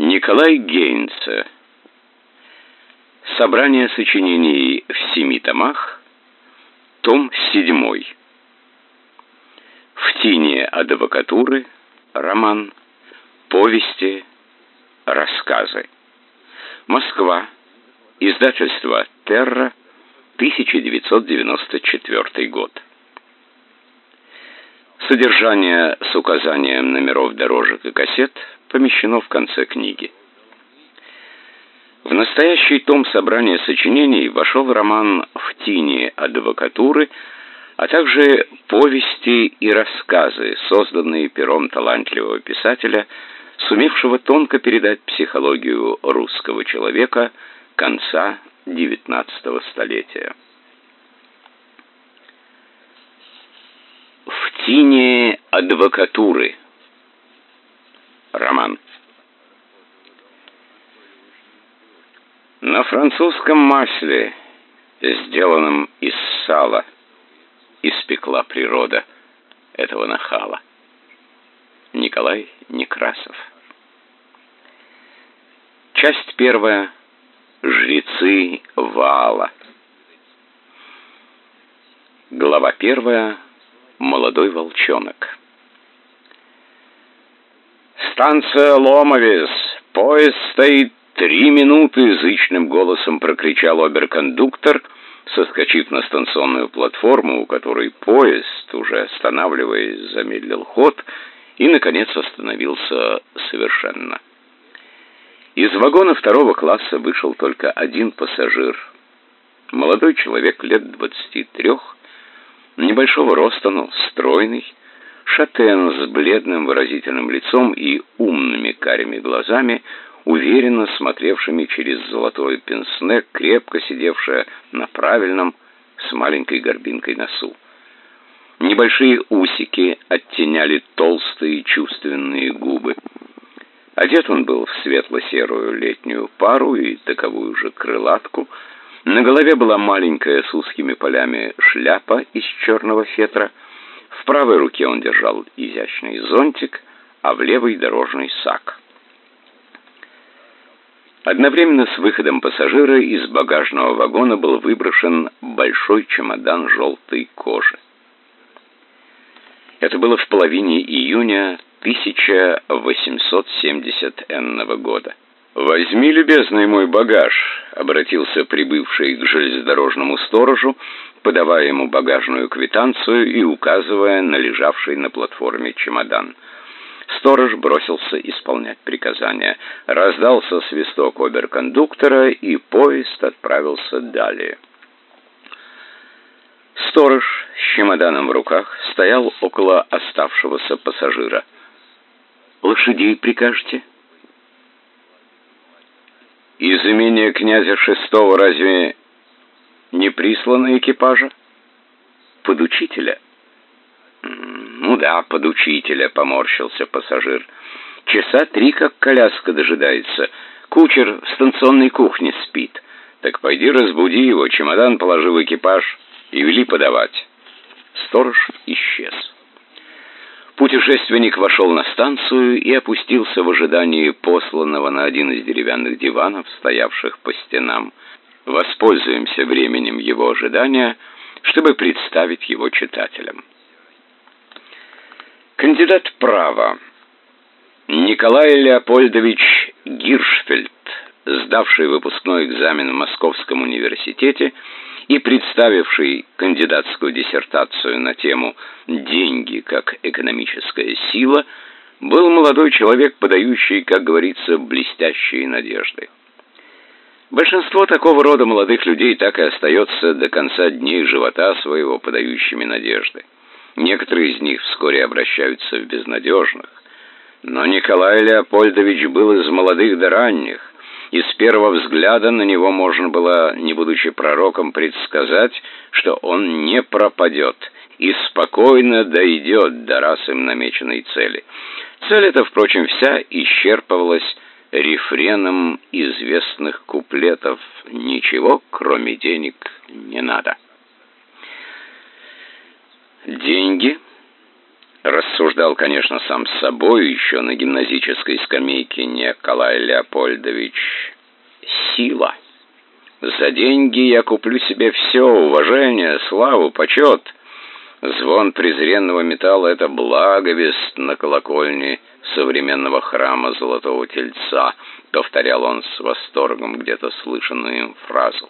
Николай Гейнце. Собрание сочинений в семи томах. Том седьмой. В тине адвокатуры. Роман. Повести. Рассказы. Москва. Издательство «Терра», 1994 год. Содержание с указанием номеров дорожек и кассет помещено в конце книги. В настоящий том собрания сочинений вошел роман «В тине адвокатуры», а также повести и рассказы, созданные пером талантливого писателя, сумевшего тонко передать психологию русского человека конца XIX столетия. В тине адвокатуры. Роман. На французском масле, сделанном из сала, испекла природа этого нахала. Николай Некрасов. Часть первая. Жрецы Вала. Глава первая. Молодой волчонок. «Станция Ломовец! Поезд стоит три минуты!» — зычным голосом прокричал оберкондуктор, соскочив на станционную платформу, у которой поезд, уже останавливаясь, замедлил ход и, наконец, остановился совершенно. Из вагона второго класса вышел только один пассажир. Молодой человек лет двадцати трех, небольшого роста, но стройный, шатен с бледным выразительным лицом и умными карими глазами, уверенно смотревшими через золотой пенсне, крепко сидевшая на правильном, с маленькой горбинкой носу. Небольшие усики оттеняли толстые чувственные губы. Одет он был в светло-серую летнюю пару и таковую же крылатку. На голове была маленькая с узкими полями шляпа из черного фетра. В правой руке он держал изящный зонтик, а в левой дорожный сак. Одновременно с выходом пассажира из багажного вагона был выброшен большой чемодан желтой кожи. Это было в половине июня 1870 года. «Возьми, любезный мой багаж», — обратился прибывший к железнодорожному сторожу, подавая ему багажную квитанцию и указывая на лежавший на платформе чемодан. Сторож бросился исполнять приказания. Раздался свисток оберкондуктора, и поезд отправился далее. Сторож с чемоданом в руках стоял около оставшегося пассажира. «Лошадей прикажете?» «Из имения князя Шестого разве не присланы экипажа?» «Под учителя». «Ну да, под учителя», — поморщился пассажир. «Часа три, как коляска дожидается. Кучер в станционной кухне спит. Так пойди разбуди его, чемодан положи в экипаж и вели подавать». Сторож исчез. Путешественник вошел на станцию и опустился в ожидании посланного на один из деревянных диванов, стоявших по стенам. Воспользуемся временем его ожидания, чтобы представить его читателям. Кандидат права Николай Леопольдович Гиршфельд, сдавший выпускной экзамен в Московском университете и представивший кандидатскую диссертацию на тему «Деньги как экономическая сила», был молодой человек, подающий, как говорится, блестящие надежды. Большинство такого рода молодых людей так и остается до конца дней живота своего подающими надежды. Некоторые из них вскоре обращаются в безнадежных. Но Николай Леопольдович был из молодых до ранних, и с первого взгляда на него можно было, не будучи пророком, предсказать, что он не пропадет и спокойно дойдет до раз им намеченной цели. Цель эта, впрочем, вся исчерпывалась рефреном известных куплетов «Ничего, кроме денег, не надо». Деньги Рассуждал, конечно, сам с собой еще на гимназической скамейке Николай Леопольдович. Сила. За деньги я куплю себе все, уважение, славу, почет. Звон презренного металла — это благовест на колокольне современного храма Золотого Тельца, повторял он с восторгом где-то слышанную им фразу.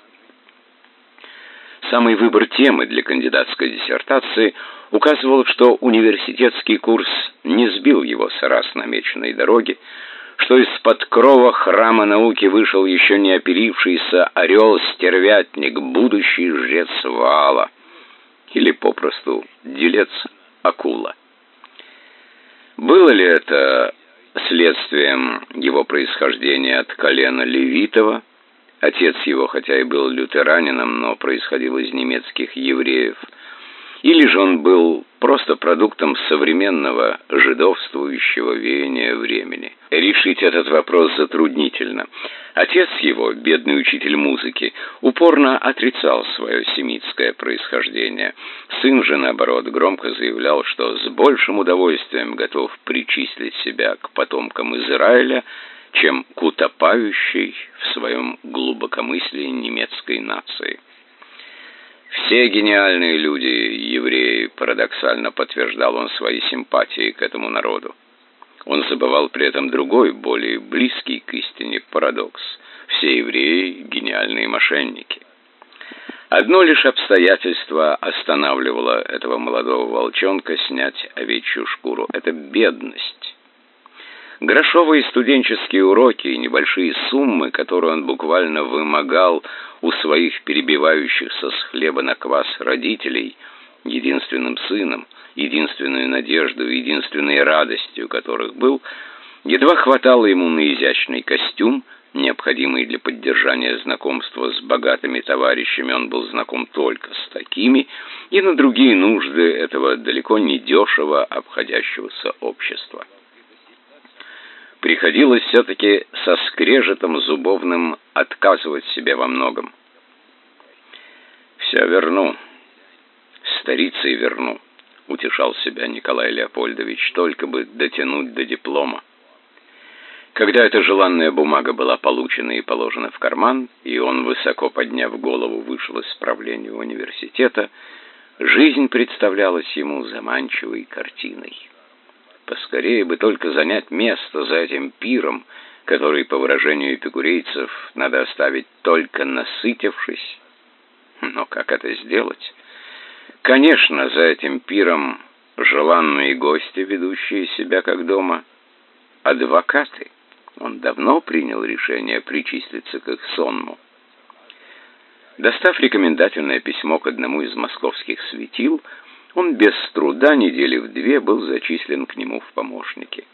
Самый выбор темы для кандидатской диссертации указывал, что университетский курс не сбил его с раз намеченной дороги, что из-под крова храма науки вышел еще не оперившийся орел-стервятник, будущий жрец Вала, или попросту делец-акула. Было ли это следствием его происхождения от колена Левитова, Отец его, хотя и был лютеранином, но происходил из немецких евреев. Или же он был просто продуктом современного жидовствующего веяния времени. Решить этот вопрос затруднительно. Отец его, бедный учитель музыки, упорно отрицал свое семитское происхождение. Сын же, наоборот, громко заявлял, что с большим удовольствием готов причислить себя к потомкам Израиля, чем к утопающей в своем глубокомыслии немецкой нации. Все гениальные люди, евреи, парадоксально подтверждал он свои симпатии к этому народу. Он забывал при этом другой, более близкий к истине парадокс. Все евреи – гениальные мошенники. Одно лишь обстоятельство останавливало этого молодого волчонка снять овечью шкуру. Это бедность. Грошовые студенческие уроки и небольшие суммы, которые он буквально вымогал у своих перебивающихся с хлеба на квас родителей, единственным сыном, единственной надеждой, единственной радостью которых был, едва хватало ему на изящный костюм, необходимый для поддержания знакомства с богатыми товарищами, он был знаком только с такими, и на другие нужды этого далеко не дешево обходящегося общества приходилось все-таки со скрежетом зубовным отказывать себе во многом. «Все верну, старицей верну», — утешал себя Николай Леопольдович, «только бы дотянуть до диплома». Когда эта желанная бумага была получена и положена в карман, и он, высоко подняв голову, вышел из правления университета, жизнь представлялась ему заманчивой картиной. Поскорее бы только занять место за этим пиром, который, по выражению эпикурейцев, надо оставить только насытившись. Но как это сделать? Конечно, за этим пиром желанные гости, ведущие себя как дома, адвокаты. Он давно принял решение причислиться к их сонму. Достав рекомендательное письмо к одному из московских светил, он без труда недели в две был зачислен к нему в помощники.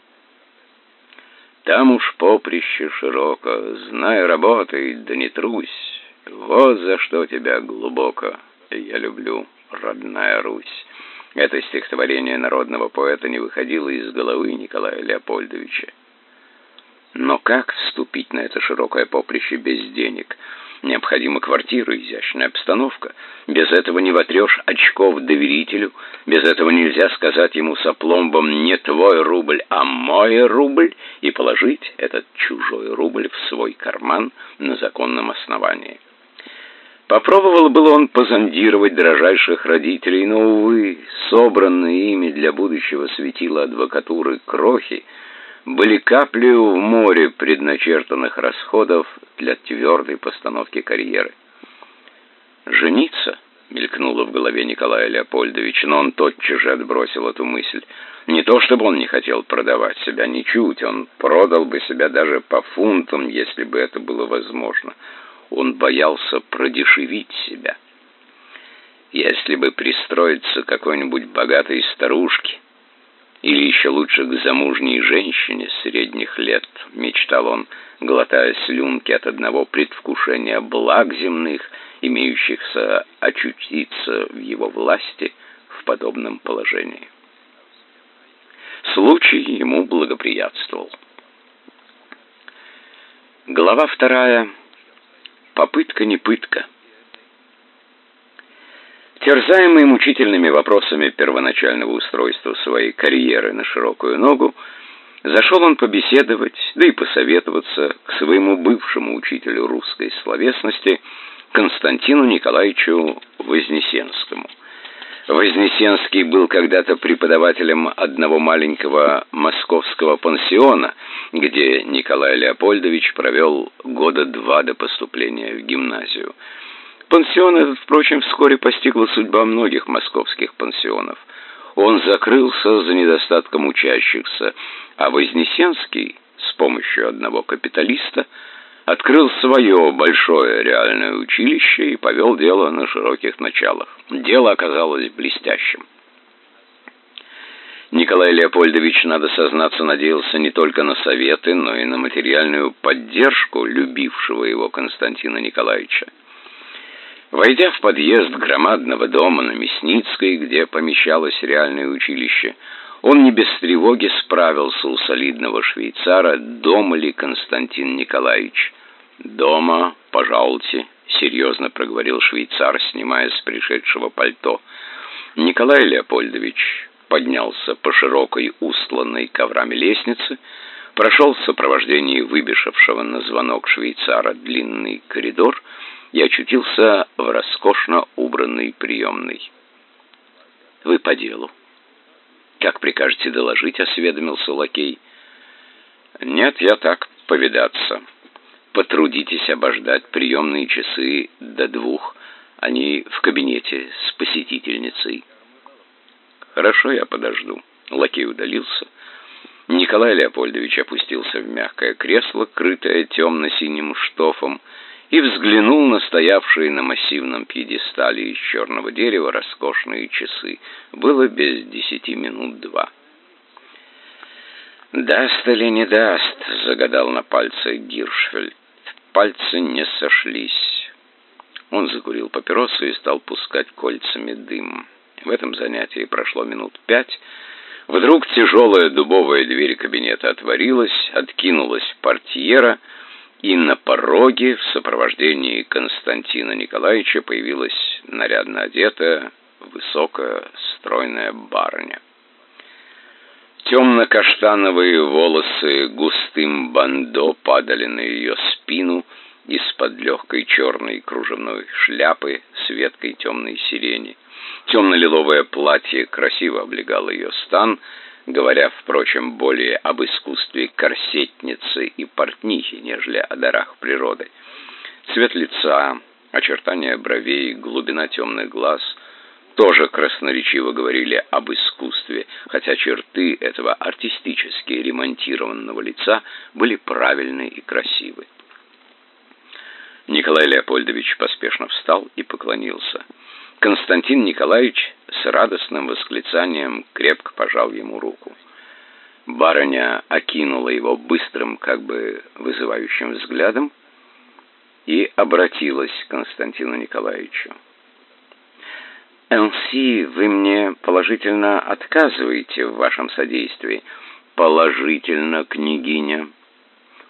Там уж поприще широко, знай, работай, да не трусь. Вот за что тебя глубоко я люблю, родная Русь. Это стихотворение народного поэта не выходило из головы Николая Леопольдовича. Но как вступить на это широкое поприще без денег – Необходима квартира, изящная обстановка. Без этого не вотрешь очков доверителю. Без этого нельзя сказать ему с опломбом «не твой рубль, а мой рубль» и положить этот чужой рубль в свой карман на законном основании. Попробовал было он позондировать дрожайших родителей, но, увы, собранные ими для будущего светила адвокатуры крохи были капли в море предначертанных расходов для твердой постановки карьеры. «Жениться?» — мелькнуло в голове Николая Леопольдовича, но он тотчас же отбросил эту мысль. Не то чтобы он не хотел продавать себя, ничуть, он продал бы себя даже по фунтам, если бы это было возможно. Он боялся продешевить себя. Если бы пристроиться какой-нибудь богатой старушке, или еще лучше к замужней женщине средних лет, мечтал он, глотая слюнки от одного предвкушения благ земных, имеющихся очутиться в его власти в подобном положении. Случай ему благоприятствовал. Глава вторая. Попытка не пытка. Терзаемый мучительными вопросами первоначального устройства своей карьеры на широкую ногу, зашел он побеседовать, да и посоветоваться к своему бывшему учителю русской словесности Константину Николаевичу Вознесенскому. Вознесенский был когда-то преподавателем одного маленького московского пансиона, где Николай Леопольдович провел года два до поступления в гимназию. Пансион этот, впрочем, вскоре постигла судьба многих московских пансионов. Он закрылся за недостатком учащихся, а Вознесенский с помощью одного капиталиста открыл свое большое реальное училище и повел дело на широких началах. Дело оказалось блестящим. Николай Леопольдович, надо сознаться, надеялся не только на советы, но и на материальную поддержку любившего его Константина Николаевича. Войдя в подъезд громадного дома на Мясницкой, где помещалось реальное училище, он не без тревоги справился у солидного швейцара, дома ли Константин Николаевич. «Дома, пожалуйте», — серьезно проговорил швейцар, снимая с пришедшего пальто. Николай Леопольдович поднялся по широкой устланной коврами лестнице, прошел в сопровождении выбежавшего на звонок швейцара длинный коридор и очутился в роскошно убранной приемной. «Вы по делу?» «Как прикажете доложить?» — осведомился лакей. «Нет, я так, повидаться. Потрудитесь обождать приемные часы до двух. Они в кабинете с посетительницей». «Хорошо, я подожду». Лакей удалился. Николай Леопольдович опустился в мягкое кресло, крытое темно-синим штофом, и взглянул на стоявшие на массивном пьедестале из черного дерева роскошные часы. Было без десяти минут два. «Даст или не даст?» — загадал на пальце Гиршфельд. Пальцы не сошлись. Он закурил папиросу и стал пускать кольцами дым. В этом занятии прошло минут пять. Вдруг тяжелая дубовая дверь кабинета отворилась, откинулась портьера — и на пороге в сопровождении Константина Николаевича появилась нарядно одетая, высокая, стройная барыня. Темно-каштановые волосы густым бандо падали на ее спину из-под легкой черной кружевной шляпы с веткой темной сирени. Темно-лиловое платье красиво облегало ее стан, говоря, впрочем, более об искусстве корсетницы и портнихи, нежели о дарах природы. Цвет лица, очертания бровей, глубина темных глаз тоже красноречиво говорили об искусстве, хотя черты этого артистически ремонтированного лица были правильны и красивы. Николай Леопольдович поспешно встал и поклонился. Константин Николаевич с радостным восклицанием крепко пожал ему руку. Барыня окинула его быстрым, как бы вызывающим взглядом и обратилась к Константину Николаевичу. «Энси, вы мне положительно отказываете в вашем содействии?» «Положительно, княгиня.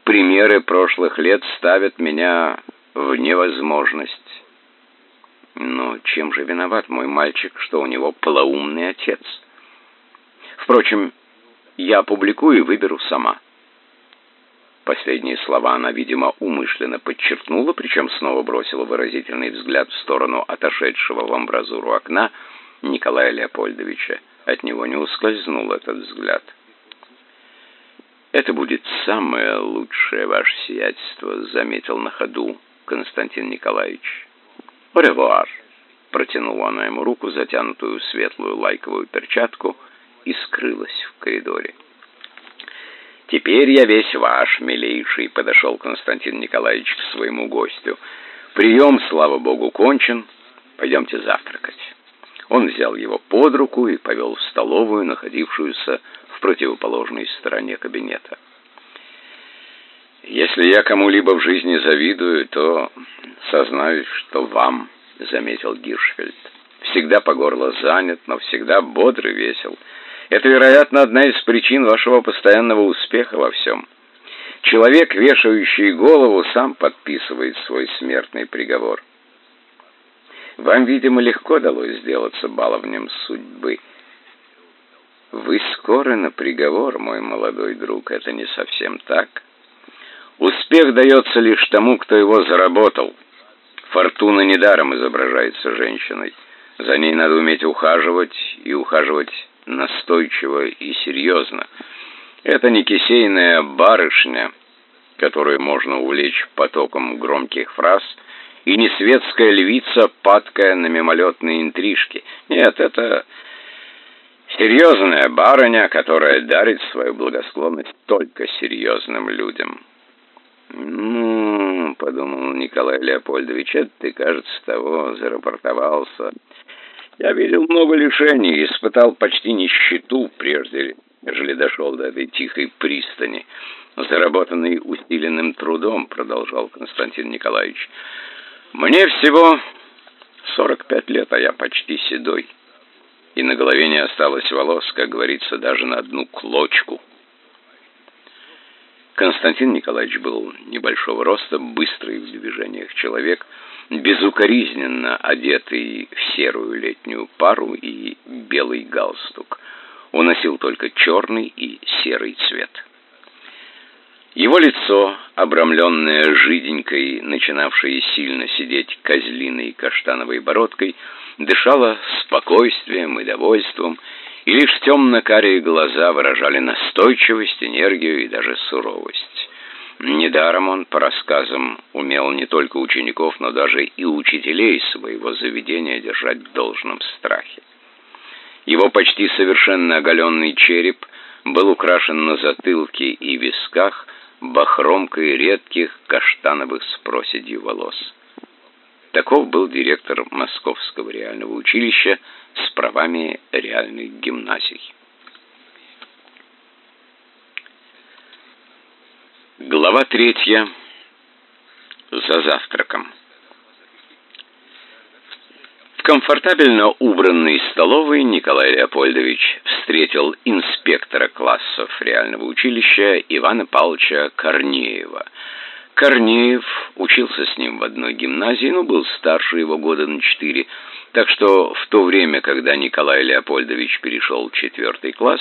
Примеры прошлых лет ставят меня в невозможность». Но чем же виноват мой мальчик, что у него полоумный отец? Впрочем, я опубликую и выберу сама. Последние слова она, видимо, умышленно подчеркнула, причем снова бросила выразительный взгляд в сторону отошедшего в амбразуру окна Николая Леопольдовича. От него не ускользнул этот взгляд. «Это будет самое лучшее ваше сиятельство», — заметил на ходу Константин Николаевич. «Оревуар!» — протянула она ему руку, затянутую в светлую лайковую перчатку, и скрылась в коридоре. «Теперь я весь ваш, милейший», — подошел Константин Николаевич к своему гостю. «Прием, слава богу, кончен. Пойдемте завтракать». Он взял его под руку и повел в столовую, находившуюся в противоположной стороне кабинета. «Если я кому-либо в жизни завидую, то сознаюсь, что вам», — заметил Гиршфельд. «Всегда по горло занят, но всегда бодр и весел. Это, вероятно, одна из причин вашего постоянного успеха во всем. Человек, вешающий голову, сам подписывает свой смертный приговор». Вам, видимо, легко далось сделаться баловнем судьбы. Вы скоро на приговор, мой молодой друг, это не совсем так. Успех дается лишь тому, кто его заработал. Фортуна недаром изображается женщиной. За ней надо уметь ухаживать, и ухаживать настойчиво и серьезно. Это не кисейная барышня, которую можно увлечь потоком громких фраз, и не светская львица, падкая на мимолетные интрижки. Нет, это серьезная барыня, которая дарит свою благосклонность только серьезным людям. «Ну, — подумал Николай Леопольдович, — это ты, кажется, того зарапортовался. Я видел много лишений, испытал почти нищету, прежде нежели дошел до этой тихой пристани, заработанной усиленным трудом, — продолжал Константин Николаевич. Мне всего 45 лет, а я почти седой, и на голове не осталось волос, как говорится, даже на одну клочку. Константин Николаевич был небольшого роста, быстрый в движениях человек, безукоризненно одетый в серую летнюю пару и белый галстук. Он носил только черный и серый цвет. Его лицо, обрамленное жиденькой, начинавшей сильно сидеть козлиной каштановой бородкой, дышало спокойствием и довольством, и лишь темно-карие глаза выражали настойчивость, энергию и даже суровость. Недаром он, по рассказам, умел не только учеников, но даже и учителей своего заведения держать в должном страхе. Его почти совершенно оголенный череп был украшен на затылке и висках бахромкой редких каштановых с проседью волос. Таков был директор Московского реального училища с правами реальных гимназий. Глава третья. За завтраком. В комфортабельно убранной столовой Николай Леопольдович встретил инспектора классов реального училища Ивана Павловича Корнеева – Корнеев учился с ним в одной гимназии, но был старше его года на четыре, так что в то время, когда Николай Леопольдович перешел в четвертый класс,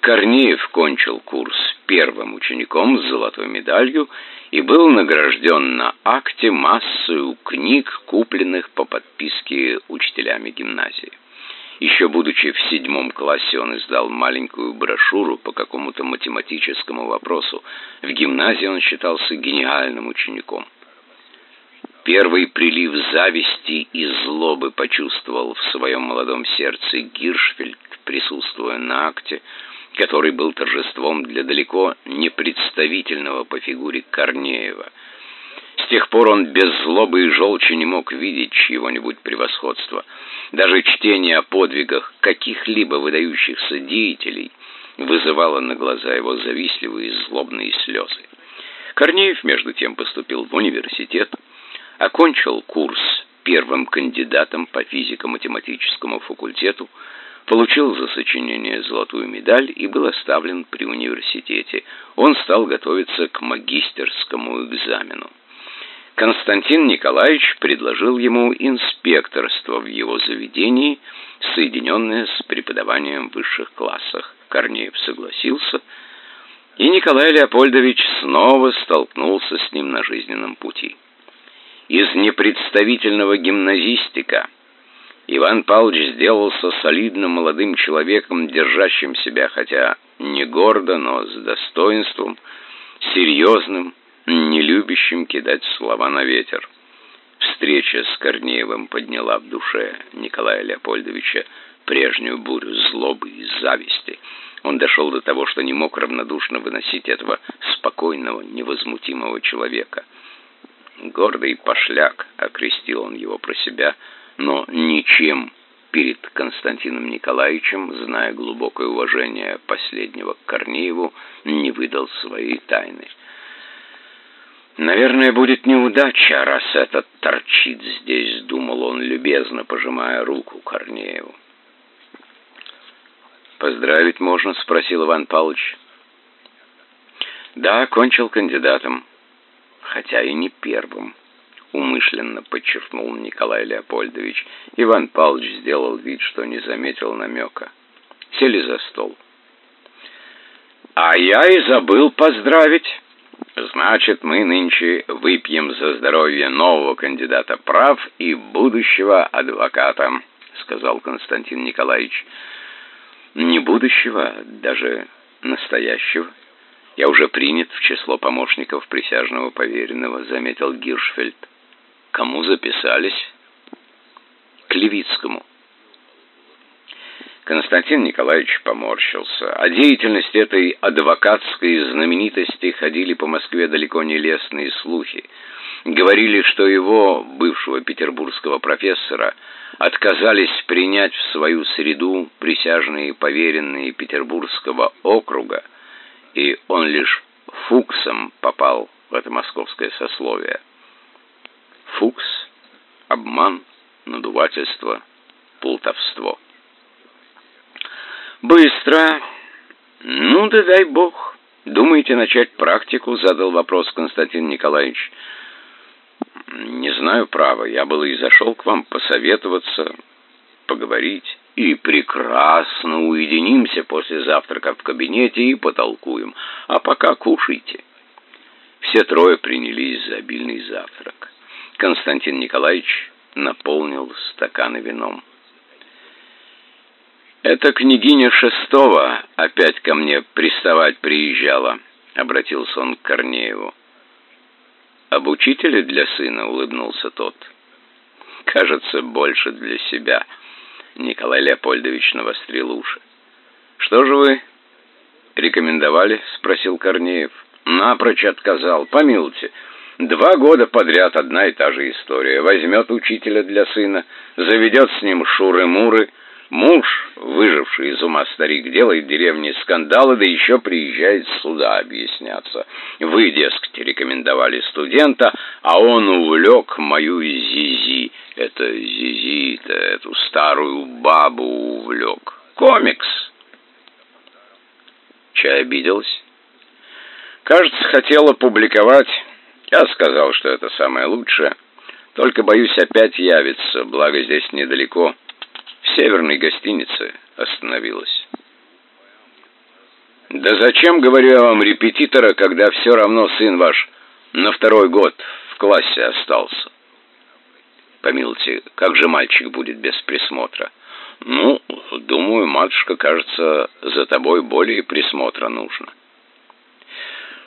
Корнеев кончил курс первым учеником с золотой медалью и был награжден на акте массою книг, купленных по подписке учителями гимназии. Еще будучи в седьмом классе, он издал маленькую брошюру по какому-то математическому вопросу. В гимназии он считался гениальным учеником. Первый прилив зависти и злобы почувствовал в своем молодом сердце Гиршфельд, присутствуя на акте, который был торжеством для далеко непредставительного по фигуре Корнеева – с тех пор он без злобы и желчи не мог видеть чьего-нибудь превосходства. Даже чтение о подвигах каких-либо выдающихся деятелей вызывало на глаза его завистливые и злобные слезы. Корнеев, между тем, поступил в университет, окончил курс первым кандидатом по физико-математическому факультету, получил за сочинение золотую медаль и был оставлен при университете. Он стал готовиться к магистерскому экзамену. Константин Николаевич предложил ему инспекторство в его заведении, соединенное с преподаванием в высших классах. Корнеев согласился, и Николай Леопольдович снова столкнулся с ним на жизненном пути. Из непредставительного гимназистика Иван Павлович сделался солидным молодым человеком, держащим себя, хотя не гордо, но с достоинством, серьезным, не любящим кидать слова на ветер. Встреча с Корнеевым подняла в душе Николая Леопольдовича прежнюю бурю злобы и зависти. Он дошел до того, что не мог равнодушно выносить этого спокойного, невозмутимого человека. «Гордый пошляк», — окрестил он его про себя, но ничем перед Константином Николаевичем, зная глубокое уважение последнего к Корнееву, не выдал своей тайны. Наверное, будет неудача, раз этот торчит здесь, думал он, любезно пожимая руку Корнееву. «Поздравить можно?» — спросил Иван Павлович. «Да, кончил кандидатом, хотя и не первым. умышленно подчеркнул Николай Леопольдович. Иван Павлович сделал вид, что не заметил намека. Сели за стол. «А я и забыл поздравить. Значит, мы нынче выпьем за здоровье нового кандидата прав и будущего адвоката», — сказал Константин Николаевич. «Не будущего, даже настоящего. Я уже принят в число помощников присяжного поверенного», — заметил Гиршфельд. «Кому записались?» «К Левицкому». Константин Николаевич поморщился. О деятельности этой адвокатской знаменитости ходили по Москве далеко не лестные слухи. Говорили, что его, бывшего петербургского профессора, отказались принять в свою среду присяжные поверенные Петербургского округа, и он лишь фуксом попал в это московское сословие. Фукс, обман, надувательство, плутовство. «Быстро. Ну да дай бог. Думаете начать практику?» — задал вопрос Константин Николаевич. «Не знаю, право. Я было и зашел к вам посоветоваться, поговорить. И прекрасно уединимся после завтрака в кабинете и потолкуем. А пока кушайте». Все трое принялись за обильный завтрак. Константин Николаевич наполнил стаканы вином. «Это княгиня Шестого опять ко мне приставать приезжала», — обратился он к Корнееву. «Об учителе для сына?» — улыбнулся тот. «Кажется, больше для себя», — Николай Леопольдович навострил уши. «Что же вы рекомендовали?» — спросил Корнеев. «Напрочь отказал. Помилуйте, два года подряд одна и та же история. Возьмет учителя для сына, заведет с ним шуры-муры». Муж, выживший из ума старик, делает в деревне скандалы, да еще приезжает сюда объясняться. Вы, дескать, рекомендовали студента, а он увлек мою Зизи. Это Зизи-то, эту старую бабу увлек. Комикс. Чай обиделась? Кажется, хотела публиковать. Я сказал, что это самое лучшее. Только, боюсь, опять явится, благо здесь недалеко северной гостинице остановилась. «Да зачем, говорю я вам, репетитора, когда все равно сын ваш на второй год в классе остался?» «Помилуйте, как же мальчик будет без присмотра?» «Ну, думаю, матушка, кажется, за тобой более присмотра нужно».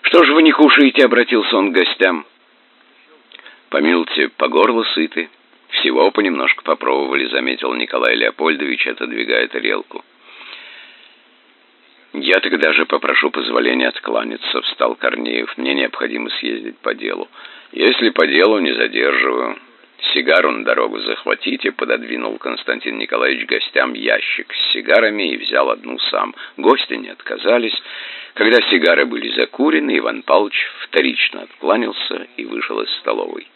«Что ж вы не кушаете?» — обратился он к гостям. «Помилуйте, по горло сыты». «Всего понемножку попробовали», — заметил Николай Леопольдович, отодвигая тарелку. «Я тогда же попрошу позволения откланяться», — встал Корнеев. «Мне необходимо съездить по делу. Если по делу, не задерживаю. Сигару на дорогу захватите», — пододвинул Константин Николаевич гостям ящик с сигарами и взял одну сам. Гости не отказались. Когда сигары были закурены, Иван Павлович вторично откланялся и вышел из столовой.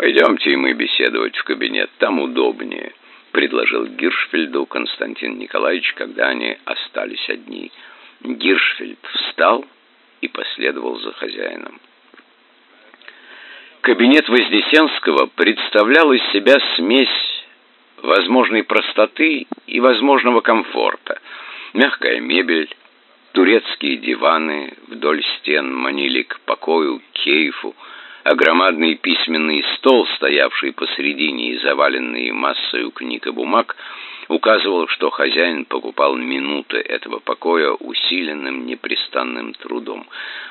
«Пойдемте и мы беседовать в кабинет, там удобнее», — предложил Гиршфельду Константин Николаевич, когда они остались одни. Гиршфельд встал и последовал за хозяином. Кабинет Вознесенского представлял из себя смесь возможной простоты и возможного комфорта. Мягкая мебель, турецкие диваны вдоль стен манили к покою, кейфу, а громадный письменный стол, стоявший посредине и заваленный массою книг и бумаг, указывал, что хозяин покупал минуты этого покоя усиленным непрестанным трудом.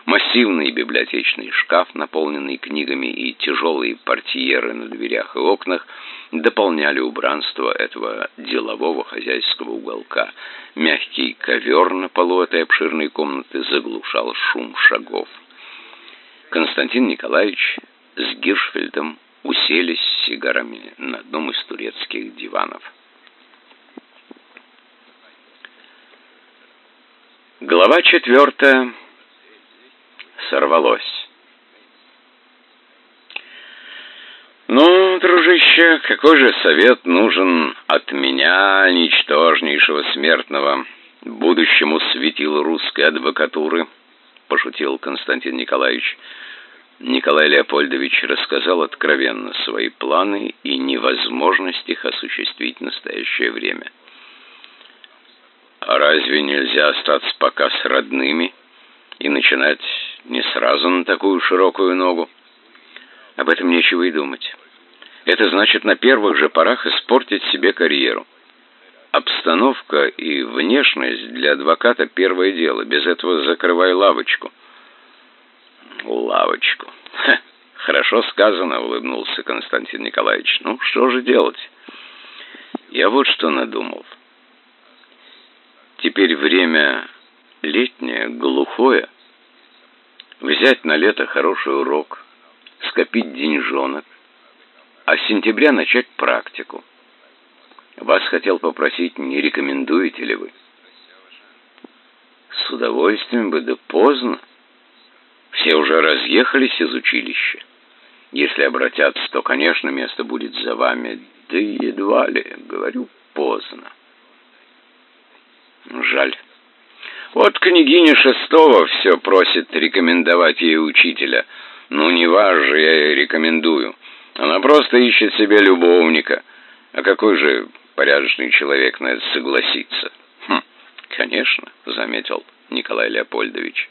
Массивный библиотечный шкаф, наполненный книгами, и тяжелые портьеры на дверях и окнах дополняли убранство этого делового хозяйского уголка. Мягкий ковер на полу этой обширной комнаты заглушал шум шагов. Константин Николаевич с Гиршфельдом уселись с сигарами на одном из турецких диванов. Глава четвертая. Сорвалось. «Ну, дружище, какой же совет нужен от меня, ничтожнейшего смертного, будущему светилу русской адвокатуры?» Пошутил Константин Николаевич. Николай Леопольдович рассказал откровенно свои планы и невозможность их осуществить в настоящее время. А разве нельзя остаться пока с родными и начинать не сразу на такую широкую ногу? Об этом нечего и думать. Это значит на первых же порах испортить себе карьеру. Обстановка и внешность для адвоката первое дело. Без этого закрывай лавочку. Лавочку. Ха, хорошо сказано, улыбнулся Константин Николаевич. Ну, что же делать? Я вот что надумал. Теперь время летнее, глухое. Взять на лето хороший урок, скопить деньжонок, а с сентября начать практику. Вас хотел попросить, не рекомендуете ли вы? С удовольствием бы, да поздно. Все уже разъехались из училища. Если обратятся, то, конечно, место будет за вами. Да едва ли, говорю, поздно. Жаль. Вот княгиня Шестого все просит рекомендовать ей учителя. Ну, не вас же я ей рекомендую. Она просто ищет себе любовника. А какой же порядочный человек на это согласится? Хм, конечно, заметил Николай Леопольдович.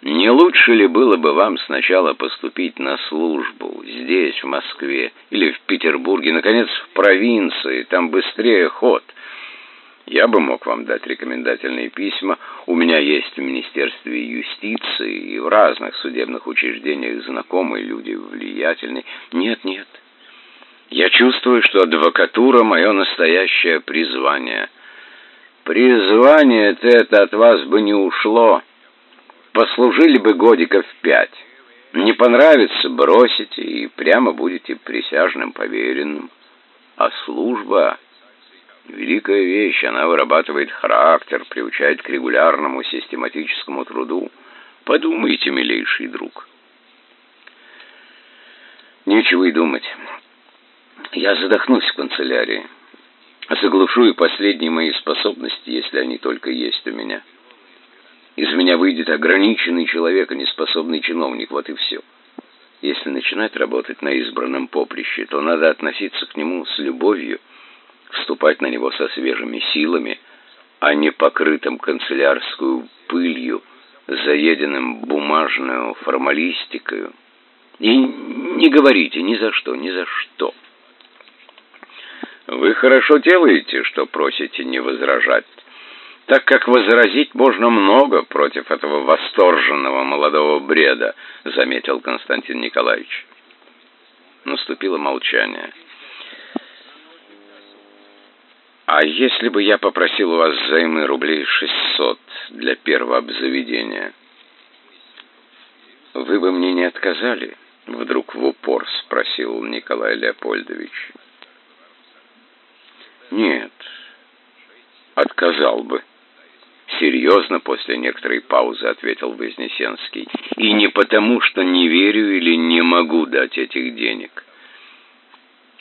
Не лучше ли было бы вам сначала поступить на службу здесь, в Москве, или в Петербурге, наконец, в провинции, там быстрее ход? Я бы мог вам дать рекомендательные письма. У меня есть в Министерстве юстиции и в разных судебных учреждениях знакомые люди влиятельные. Нет, нет. Я чувствую, что адвокатура — мое настоящее призвание. Призвание-то это от вас бы не ушло. Послужили бы годиков пять. Не понравится — бросите и прямо будете присяжным поверенным. А служба — великая вещь, она вырабатывает характер, приучает к регулярному систематическому труду. Подумайте, милейший друг. Нечего и думать. Я задохнусь в канцелярии. Заглушу и последние мои способности, если они только есть у меня. Из меня выйдет ограниченный человек, а не способный чиновник. Вот и все. Если начинать работать на избранном поприще, то надо относиться к нему с любовью, вступать на него со свежими силами, а не покрытым канцелярскую пылью, заеденным бумажную формалистикою. И не говорите ни за что, ни за что. Вы хорошо делаете, что просите не возражать, так как возразить можно много против этого восторженного молодого бреда, заметил Константин Николаевич. Наступило молчание. А если бы я попросил у вас займы рублей шестьсот для первого обзаведения, вы бы мне не отказали? Вдруг в упор спросил Николай Леопольдович. Нет, отказал бы. Серьезно, после некоторой паузы ответил Вознесенский. И не потому, что не верю или не могу дать этих денег,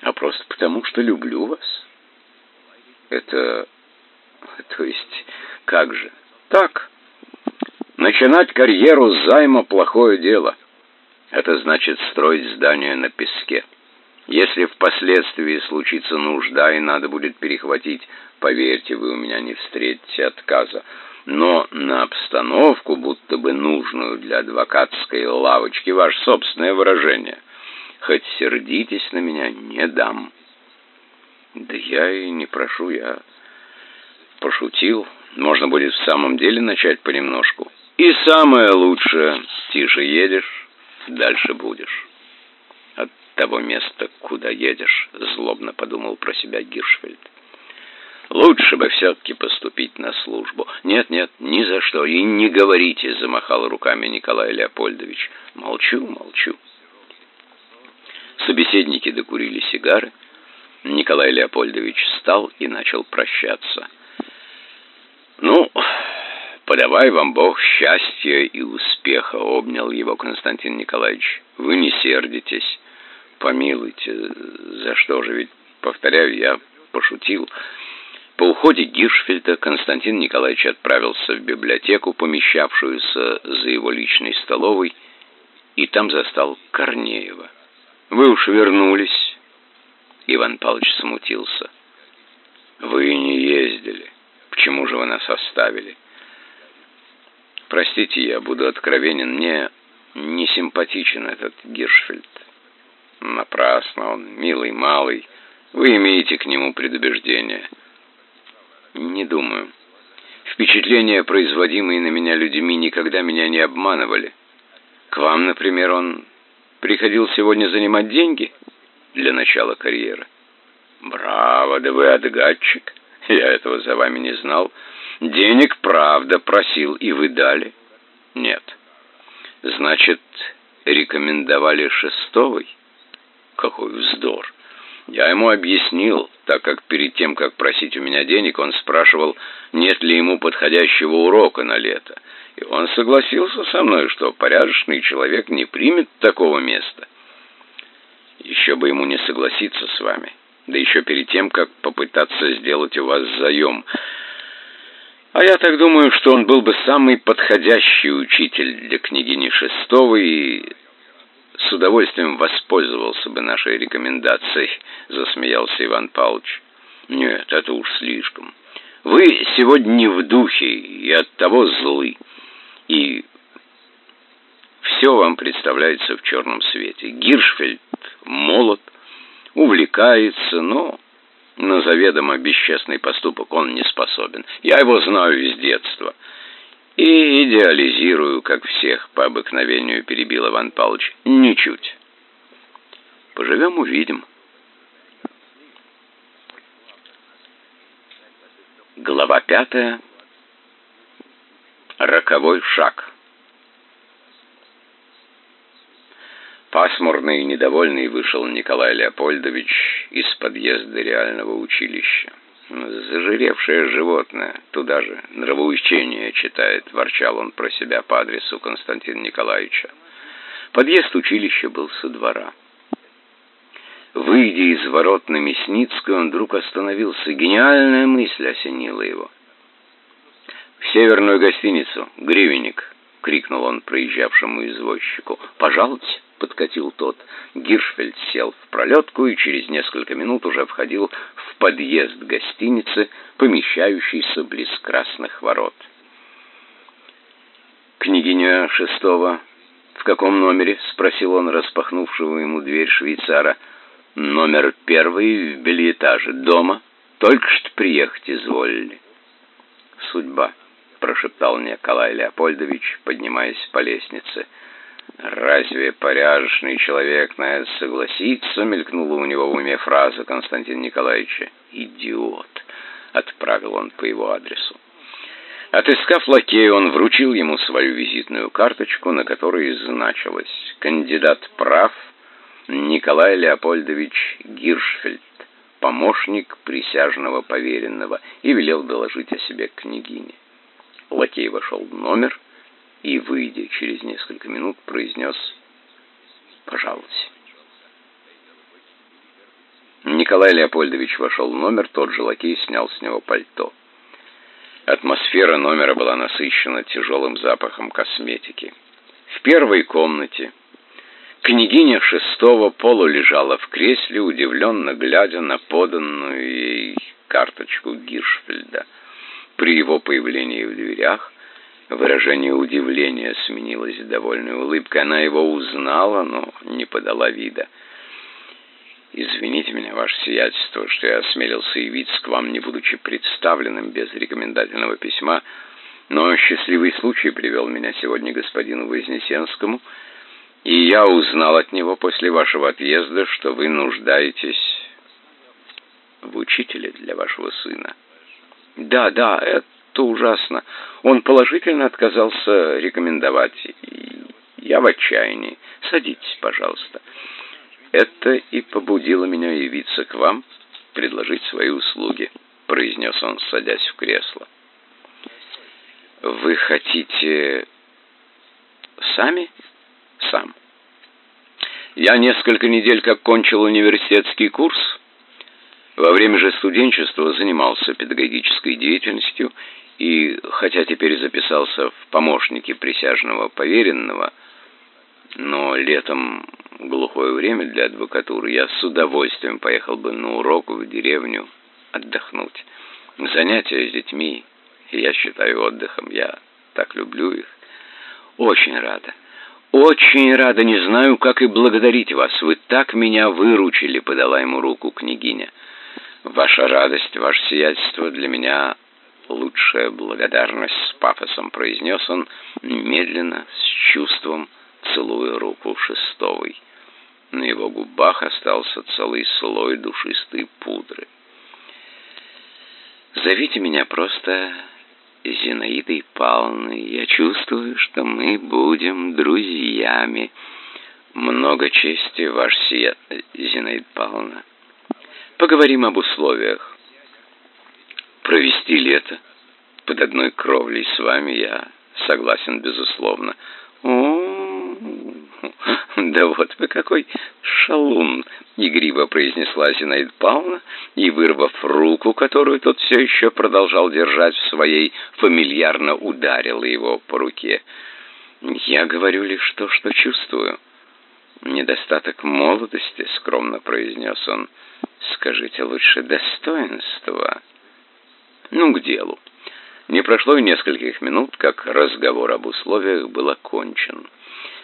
а просто потому, что люблю вас. Это... то есть, как же? Так, начинать карьеру с займа плохое дело. Это значит строить здание на песке. Если впоследствии случится нужда и надо будет перехватить, поверьте, вы у меня не встретите отказа. Но на обстановку, будто бы нужную для адвокатской лавочки, ваше собственное выражение. Хоть сердитесь на меня, не дам. Да я и не прошу, я пошутил. Можно будет в самом деле начать понемножку. И самое лучшее, тише едешь, дальше будешь того места, куда едешь», — злобно подумал про себя Гиршфельд. «Лучше бы все-таки поступить на службу». «Нет, нет, ни за что, и не говорите», — замахал руками Николай Леопольдович. «Молчу, молчу». Собеседники докурили сигары. Николай Леопольдович встал и начал прощаться. «Ну, подавай вам Бог счастья и успеха», — обнял его Константин Николаевич. «Вы не сердитесь». Помилуйте, за что же? Ведь, повторяю, я пошутил. По уходе Гиршфельда Константин Николаевич отправился в библиотеку, помещавшуюся за его личной столовой, и там застал Корнеева. «Вы уж вернулись?» Иван Павлович смутился. «Вы не ездили. Почему же вы нас оставили?» «Простите, я буду откровенен. Мне не симпатичен этот Гиршфельд. Напрасно он, милый, малый. Вы имеете к нему предубеждение?» «Не думаю. Впечатления, производимые на меня людьми, никогда меня не обманывали. К вам, например, он приходил сегодня занимать деньги для начала карьеры. Браво, да вы отгадчик. Я этого за вами не знал. Денег, правда, просил, и вы дали? Нет. Значит, рекомендовали шестовый? Какой вздор. Я ему объяснил, так как перед тем, как просить у меня денег, он спрашивал, нет ли ему подходящего урока на лето. И он согласился со мной, что порядочный человек не примет такого места. Еще бы ему не согласиться с вами. Да еще перед тем, как попытаться сделать у вас заем. А я так думаю, что он был бы самый подходящий учитель для княгини Шестовой и с удовольствием воспользовался бы нашей рекомендацией, засмеялся Иван Павлович. Нет, это уж слишком. Вы сегодня не в духе и оттого злы. И все вам представляется в черном свете. Гиршфельд молод, увлекается, но на заведомо бесчестный поступок он не способен. Я его знаю с детства. И идеализирую, как всех по обыкновению перебил Иван Павлович. Ничуть. Поживем, увидим. Глава пятая. Роковой шаг. Пасмурный и недовольный вышел Николай Леопольдович из подъезда реального училища. «Зажиревшее животное, туда же, нравоучение читает», — ворчал он про себя по адресу Константина Николаевича. Подъезд училища был со двора. Выйдя из ворот на Мясницкую, он вдруг остановился. Гениальная мысль осенила его. «В северную гостиницу, гривенник!» — крикнул он проезжавшему извозчику. «Пожалуйте!» Подкатил тот. Гиршфельд сел в пролетку и через несколько минут уже входил в подъезд гостиницы, помещающийся близ красных ворот. «Княгиня Шестого в каком номере?» — спросил он распахнувшего ему дверь швейцара. «Номер первый в бельэтаже. Дома. Только что приехать изволили». «Судьба», — прошептал Николай Леопольдович, поднимаясь по лестнице. «Разве порядочный человек на это согласится?» — мелькнула у него в уме фраза Константина Николаевича. «Идиот!» — отправил он по его адресу. Отыскав лакея, он вручил ему свою визитную карточку, на которой значилось «Кандидат прав Николай Леопольдович Гиршфельд, помощник присяжного поверенного», и велел доложить о себе княгине. Лакей вошел в номер и, выйдя через несколько минут, произнес «Пожалуйте». Николай Леопольдович вошел в номер, тот же лакей снял с него пальто. Атмосфера номера была насыщена тяжелым запахом косметики. В первой комнате княгиня шестого полу лежала в кресле, удивленно глядя на поданную ей карточку Гиршфельда. При его появлении в дверях Выражение удивления сменилось довольной улыбкой. Она его узнала, но не подала вида. «Извините меня, ваше сиятельство, что я осмелился явиться к вам, не будучи представленным без рекомендательного письма, но счастливый случай привел меня сегодня господину Вознесенскому, и я узнал от него после вашего отъезда, что вы нуждаетесь в учителе для вашего сына». «Да, да, это то ужасно. Он положительно отказался рекомендовать. Я в отчаянии. Садитесь, пожалуйста. Это и побудило меня явиться к вам, предложить свои услуги, произнес он, садясь в кресло. Вы хотите сами? Сам. Я несколько недель как кончил университетский курс, во время же студенчества занимался педагогической деятельностью и, хотя теперь записался в помощники присяжного поверенного, но летом глухое время для адвокатуры. Я с удовольствием поехал бы на урок в деревню отдохнуть. Занятия с детьми я считаю отдыхом. Я так люблю их. Очень рада. Очень рада, не знаю, как и благодарить вас. Вы так меня выручили, подала ему руку княгиня. Ваша радость, ваше сиятельство для меня лучшая благодарность, с пафосом произнес он, медленно, с чувством, целуя руку шестовой. На его губах остался целый слой душистой пудры. «Зовите меня просто Зинаидой Павловной. Я чувствую, что мы будем друзьями. Много чести, ваш сия... Зинаида Павловна. Поговорим об условиях. Провести лето под одной кровлей с вами я согласен, безусловно. О, да вот вы какой шалун, игриво произнесла Зинаида Павловна и, вырвав руку, которую тот все еще продолжал держать в своей, фамильярно ударила его по руке. Я говорю лишь то, что чувствую. Недостаток молодости, скромно произнес он. Скажите лучше достоинства. Ну, к делу. Не прошло и нескольких минут, как разговор об условиях был окончен.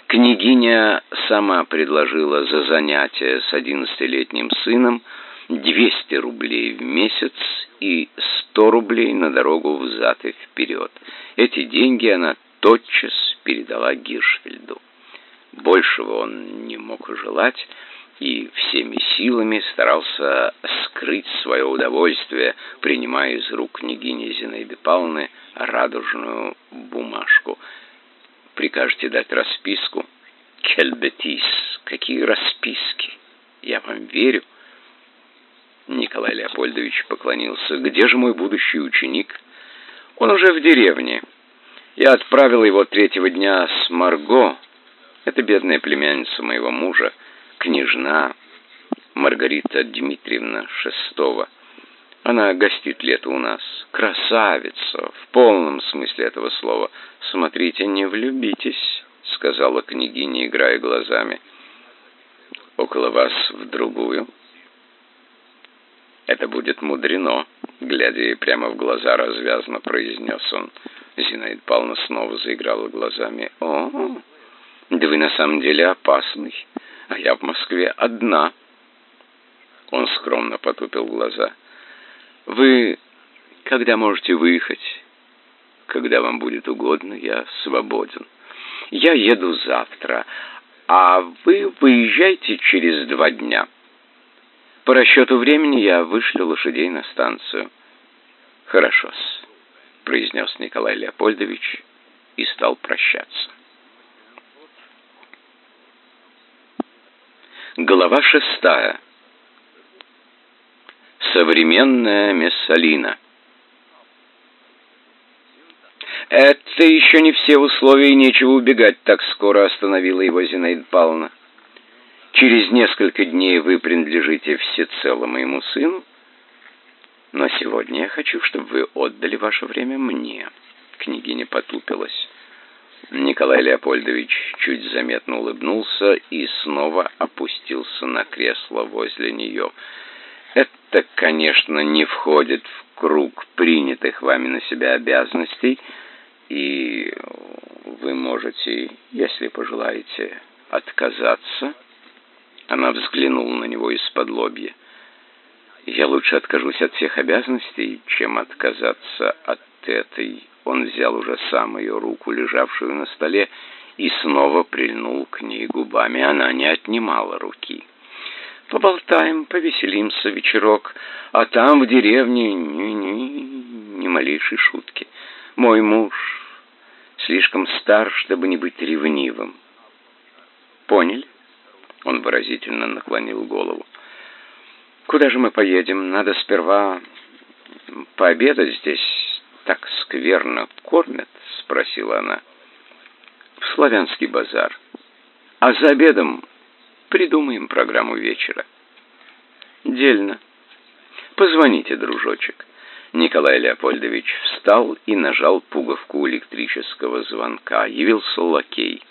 Княгиня сама предложила за занятие с одиннадцатилетним сыном 200 рублей в месяц и 100 рублей на дорогу взад и вперед. Эти деньги она тотчас передала Гиршфельду. Большего он не мог желать, и всеми силами старался скрыть свое удовольствие, принимая из рук княгини Зинаиды Павловны радужную бумажку. «Прикажете дать расписку?» «Кельбетис! Какие расписки? Я вам верю!» Николай Леопольдович поклонился. «Где же мой будущий ученик?» «Он уже в деревне. Я отправил его третьего дня с Марго. Это бедная племянница моего мужа княжна Маргарита Дмитриевна Шестова. Она гостит лето у нас. Красавица, в полном смысле этого слова. Смотрите, не влюбитесь, сказала княгиня, играя глазами. Около вас в другую. Это будет мудрено, глядя ей прямо в глаза, развязно произнес он. Зинаида Павловна снова заиграла глазами. О, да вы на самом деле опасный а я в Москве одна. Он скромно потупил глаза. Вы когда можете выехать? Когда вам будет угодно, я свободен. Я еду завтра, а вы выезжайте через два дня. По расчету времени я вышлю лошадей на станцию. Хорошо-с, произнес Николай Леопольдович и стал прощаться. Глава шестая. Современная Мессалина. «Это еще не все условия, и нечего убегать так скоро», — остановила его Зинаида Павловна. «Через несколько дней вы принадлежите всецело моему сыну, но сегодня я хочу, чтобы вы отдали ваше время мне». Княгиня потупилась. Николай Леопольдович чуть заметно улыбнулся и снова опустился на кресло возле нее. «Это, конечно, не входит в круг принятых вами на себя обязанностей, и вы можете, если пожелаете, отказаться». Она взглянула на него из-под лобья. «Я лучше откажусь от всех обязанностей, чем отказаться от этой он взял уже сам ее руку, лежавшую на столе, и снова прильнул к ней губами. Она не отнимала руки. «Поболтаем, повеселимся вечерок, а там, в деревне, ни-ни, ни малейшей шутки. Мой муж слишком стар, чтобы не быть ревнивым». «Поняли?» Он выразительно наклонил голову. «Куда же мы поедем? Надо сперва пообедать здесь» так скверно кормят?» — спросила она. «В славянский базар. А за обедом придумаем программу вечера». «Дельно. Позвоните, дружочек». Николай Леопольдович встал и нажал пуговку электрического звонка. Явился лакей.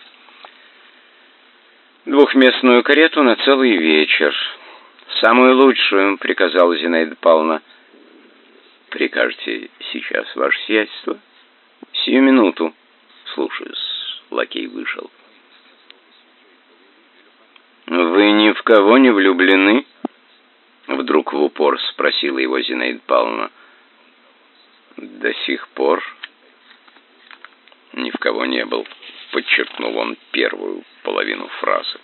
двухместную карету на целый вечер. Самую лучшую, приказала Зинаида Павловна. Прикажете сейчас, ваше сиятельство? Сию минуту. Слушаюсь. Лакей вышел. Вы ни в кого не влюблены? Вдруг в упор спросила его Зинаида Павловна. До сих пор ни в кого не был, подчеркнул он первую половину фразы.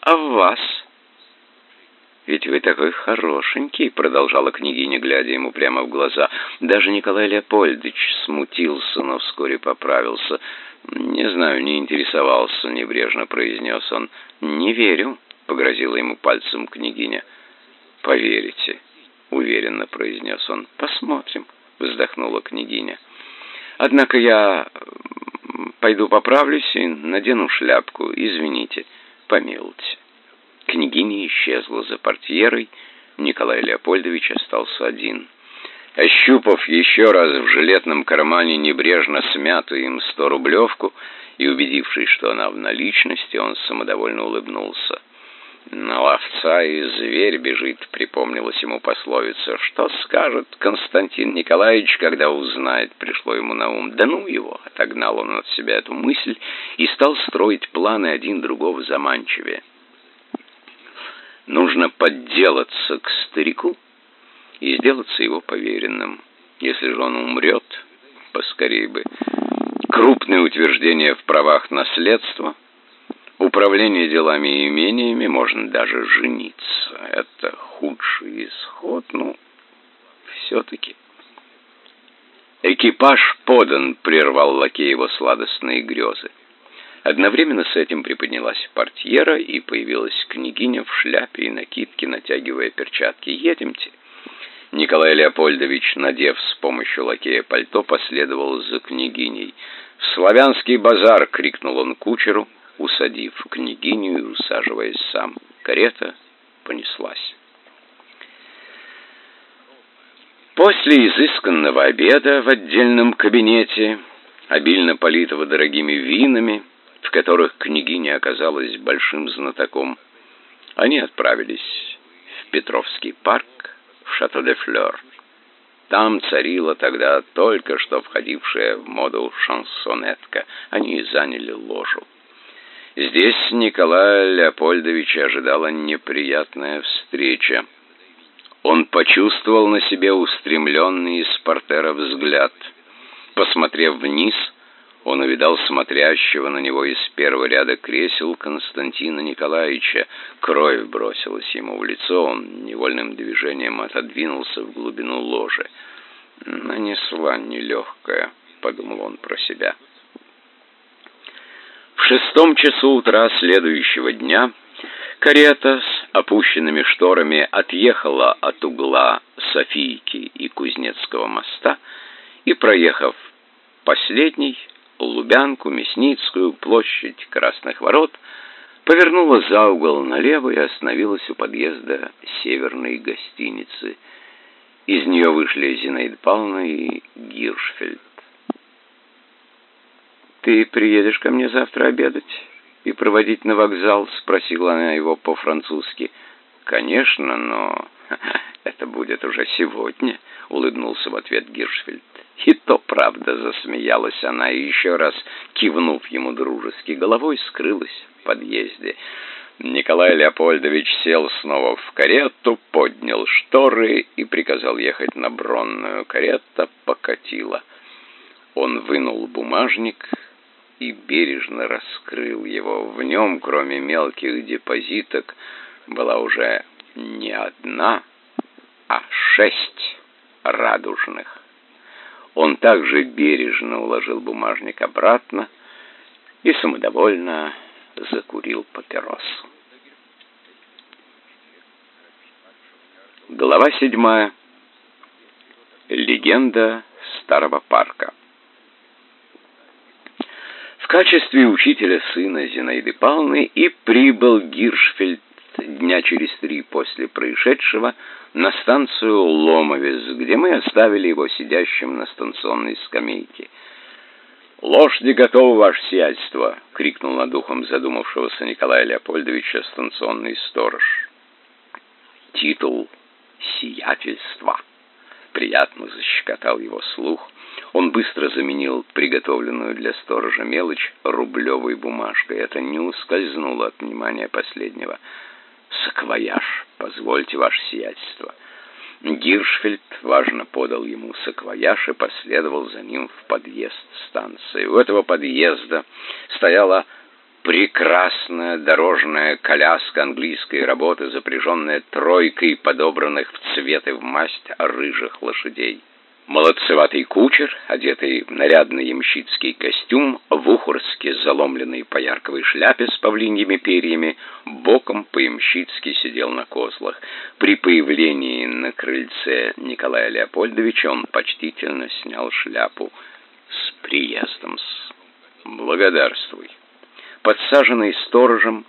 А в вас? «Ведь вы такой хорошенький», — продолжала княгиня, глядя ему прямо в глаза. Даже Николай Леопольдович смутился, но вскоре поправился. «Не знаю, не интересовался», — небрежно произнес он. «Не верю», — погрозила ему пальцем княгиня. «Поверите», — уверенно произнес он. «Посмотрим», — вздохнула княгиня. «Однако я пойду поправлюсь и надену шляпку. Извините, помилуйте». Княгиня исчезла за портьерой, Николай Леопольдович остался один. Ощупав еще раз в жилетном кармане небрежно смятую им сто-рублевку и убедившись, что она в наличности, он самодовольно улыбнулся. «На ловца и зверь бежит», — припомнилась ему пословица. «Что скажет Константин Николаевич, когда узнает?» — пришло ему на ум. «Да ну его!» — отогнал он от себя эту мысль и стал строить планы один другого заманчивее. Нужно подделаться к старику и сделаться его поверенным. Если же он умрет, поскорее бы. Крупные утверждения в правах наследства, управление делами и имениями, можно даже жениться. Это худший исход, ну, все-таки. Экипаж подан, прервал лакей его сладостные грезы. Одновременно с этим приподнялась портьера, и появилась княгиня в шляпе и накидке, натягивая перчатки. «Едемте». Николай Леопольдович, надев с помощью лакея пальто, последовал за княгиней. «В славянский базар!» — крикнул он кучеру, усадив княгиню и усаживаясь сам. Карета понеслась. После изысканного обеда в отдельном кабинете, обильно политого дорогими винами, в которых княгиня оказалась большим знатоком, они отправились в Петровский парк, в Шато-де-Флёр. Там царила тогда только что входившая в моду шансонетка. Они заняли ложу. Здесь Николая Леопольдовича ожидала неприятная встреча. Он почувствовал на себе устремленный из портера взгляд. Посмотрев вниз, он увидал смотрящего на него из первого ряда кресел Константина Николаевича. Кровь бросилась ему в лицо, он невольным движением отодвинулся в глубину ложи. «Нанесла нелегкая», — подумал он про себя. В шестом часу утра следующего дня карета с опущенными шторами отъехала от угла Софийки и Кузнецкого моста и, проехав последний, Лубянку, Мясницкую, площадь Красных Ворот, повернула за угол налево и остановилась у подъезда северной гостиницы. Из нее вышли Зинаида Павловна и Гиршфельд. «Ты приедешь ко мне завтра обедать и проводить на вокзал?» — спросила она его по-французски. «Конечно, но это будет уже сегодня», — улыбнулся в ответ Гиршфельд. И то правда, засмеялась она и еще раз, кивнув ему дружески головой, скрылась в подъезде. Николай Леопольдович сел снова в карету, поднял шторы и приказал ехать на бронную. Карета покатила. Он вынул бумажник и бережно раскрыл его. В нем, кроме мелких депозиток, была уже не одна, а шесть радужных. Он также бережно уложил бумажник обратно и самодовольно закурил папиросу. Глава седьмая. Легенда старого парка. В качестве учителя сына Зинаиды Павловны и прибыл Гиршфельд дня через три после происшедшего на станцию Ломовец, где мы оставили его сидящим на станционной скамейке. «Лошади готовы, ваше сиятельство!» — крикнул над ухом задумавшегося Николая Леопольдовича станционный сторож. Титул «Сиятельства» приятно защекотал его слух. Он быстро заменил приготовленную для сторожа мелочь рублевой бумажкой. Это не ускользнуло от внимания последнего. «Саквояж, позвольте, ваше сиятельство». Гиршфельд важно подал ему саквояж и последовал за ним в подъезд станции. У этого подъезда стояла прекрасная дорожная коляска английской работы, запряженная тройкой подобранных в цвет и в масть рыжих лошадей. Молодцеватый кучер, одетый в нарядный ямщицкий костюм, в ухорске заломленной поярковой шляпе с павлиньими перьями, боком по-ямщицки сидел на козлах. При появлении на крыльце Николая Леопольдовича он почтительно снял шляпу с приездом. -с. «Благодарствуй». Подсаженный сторожем,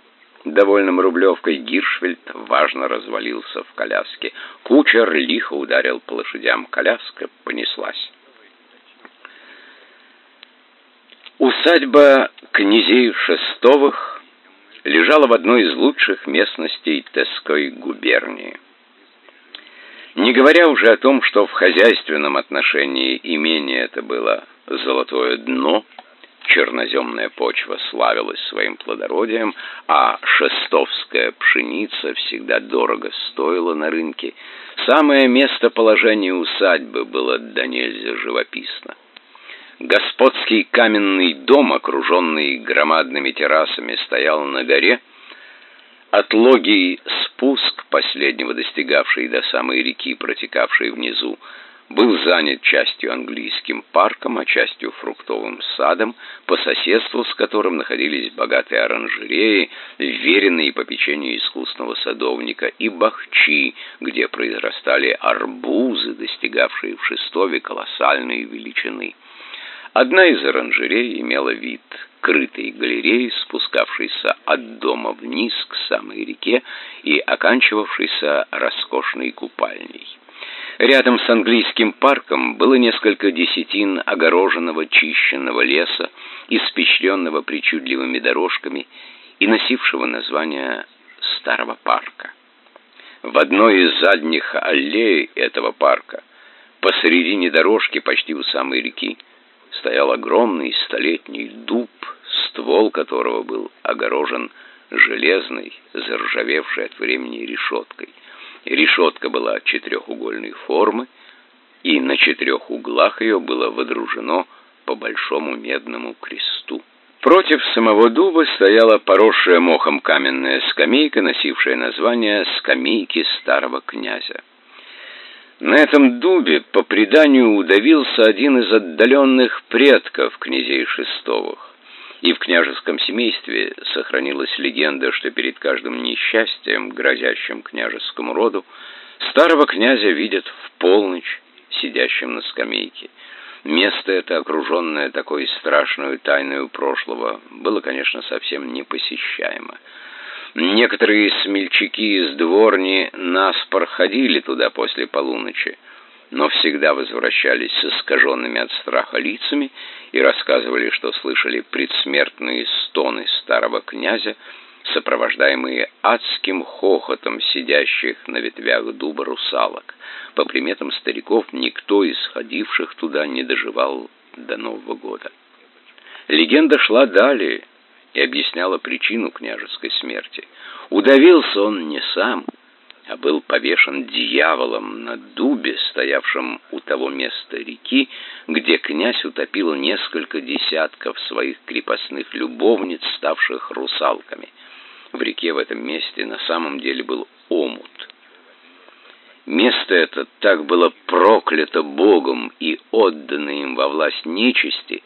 довольным рублевкой, Гиршфельд важно развалился в коляске. Кучер лихо ударил по лошадям. Коляска понеслась. Усадьба князей Шестовых лежала в одной из лучших местностей Теской губернии. Не говоря уже о том, что в хозяйственном отношении имение это было золотое дно – черноземная почва славилась своим плодородием, а шестовская пшеница всегда дорого стоила на рынке, самое местоположение усадьбы было до нельзя живописно. Господский каменный дом, окруженный громадными террасами, стоял на горе, отлогий спуск, последнего достигавший до самой реки, протекавшей внизу, был занят частью английским парком, а частью фруктовым садом, по соседству с которым находились богатые оранжереи, веренные попечению искусного садовника, и бахчи, где произрастали арбузы, достигавшие в Шестове колоссальной величины. Одна из оранжерей имела вид крытой галереи, спускавшейся от дома вниз к самой реке и оканчивавшейся роскошной купальней. Рядом с английским парком было несколько десятин огороженного чищенного леса, испещренного причудливыми дорожками и носившего название Старого парка. В одной из задних аллей этого парка, посередине дорожки, почти у самой реки, стоял огромный столетний дуб, ствол которого был огорожен железной, заржавевшей от времени решеткой – Решетка была четырехугольной формы, и на четырех углах ее было водружено по большому медному кресту. Против самого дуба стояла поросшая мохом каменная скамейка, носившая название «Скамейки старого князя». На этом дубе, по преданию, удавился один из отдаленных предков князей Шестовых. И в княжеском семействе сохранилась легенда, что перед каждым несчастьем, грозящим княжескому роду, старого князя видят в полночь сидящим на скамейке. Место это, окруженное такой страшной тайной прошлого, было, конечно, совсем непосещаемо. Некоторые смельчаки из дворни наспор ходили туда после полуночи, но всегда возвращались с искаженными от страха лицами и рассказывали, что слышали предсмертные стоны старого князя, сопровождаемые адским хохотом сидящих на ветвях дуба русалок. По приметам стариков, никто из ходивших туда не доживал до Нового года. Легенда шла далее и объясняла причину княжеской смерти. Удавился он не сам, а был повешен дьяволом на дубе, стоявшем у того места реки, где князь утопил несколько десятков своих крепостных любовниц, ставших русалками. В реке в этом месте на самом деле был омут. Место это так было проклято Богом и отдано им во власть нечисти,